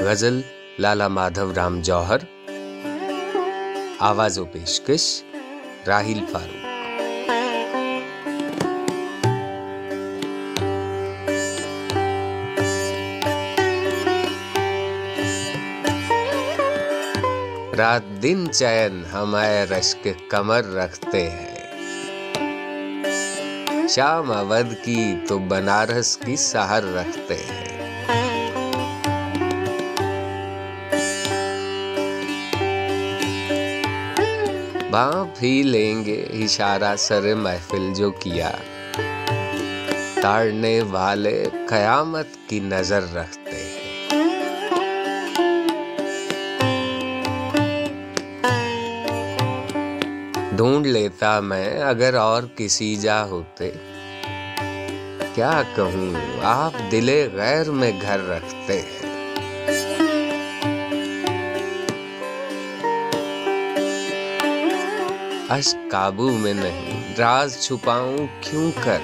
غزل لالا مادھو رام جوہر آواز و پیشکش، راہیل فاروق۔ رات دن چین ہمارے رشک کمر رکھتے ہیں۔ شام اودھ کی تو بنارس کی سہر رکھتے ہیں۔ بھی لیں گے۔ اشارہ سر محفل جو کیا۔ تاڑنے والے قیامت کی نظر رکھتے ہیں۔ ڈھونڈ لیتا میں اگر اور کسی جا ہوتے۔ کیا کہوں؟ آپ دل غیر میں گھر رکھتے ہیں۔ اشک قابو میں نہیں۔ راز چھپاؤں کیوں کر؟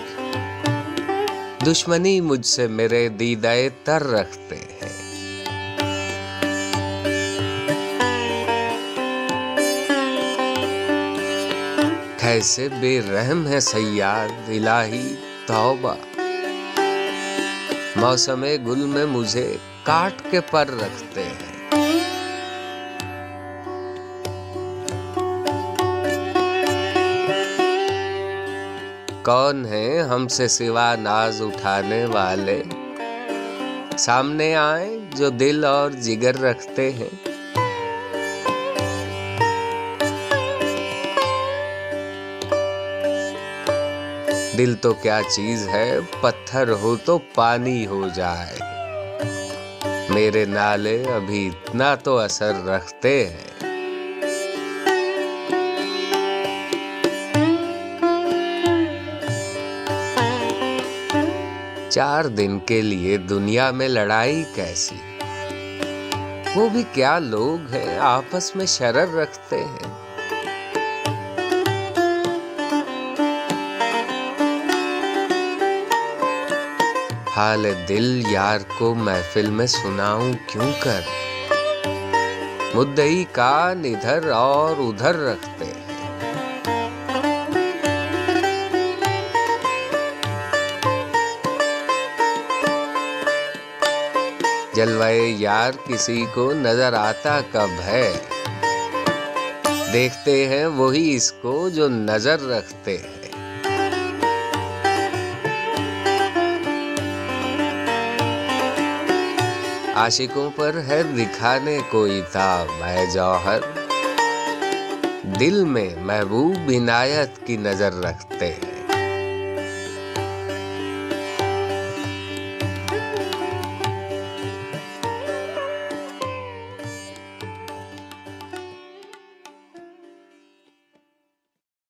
دشمنی مجھ سے میرے دیدائے تر رکھتے ہیں۔ کیسے بے رحم ہے سیاد، الہی توبہ۔ موسم گل میں مجھے کاٹ کے پر رکھتے ہیں۔ کون ہیں ہم سے سوا ناز اٹھانے والے؟ سامنے آئیں جو دل اور جگر رکھتے ہیں۔ دل تو کیا چیز ہے، پتھر ہو تو پانی ہو جائے۔ میرے نالے ابھی اتنا تو اثر رکھتے ہیں۔ چار دن کے لیے دنیا میں لڑائی کیسی؟ وہ بھی کیا لوگ ہیں آپس میں شرر رکھتے ہیں؟ حال دل یار کو محفل میں سناؤں کیوں کر؟ مدئی کان ادھر اور ادھر رکھتے ہیں جلوائے یار کسی کو نظر آتا کب ہے؟ دیکھتے ہیں وہی اس کو جو نظر رکھتے ہیں۔ عاشقوں پر ہے دکھانے کوئی تھا میں جوہر۔ دل میں محبوب عنایت کی نظر رکھتے ہیں۔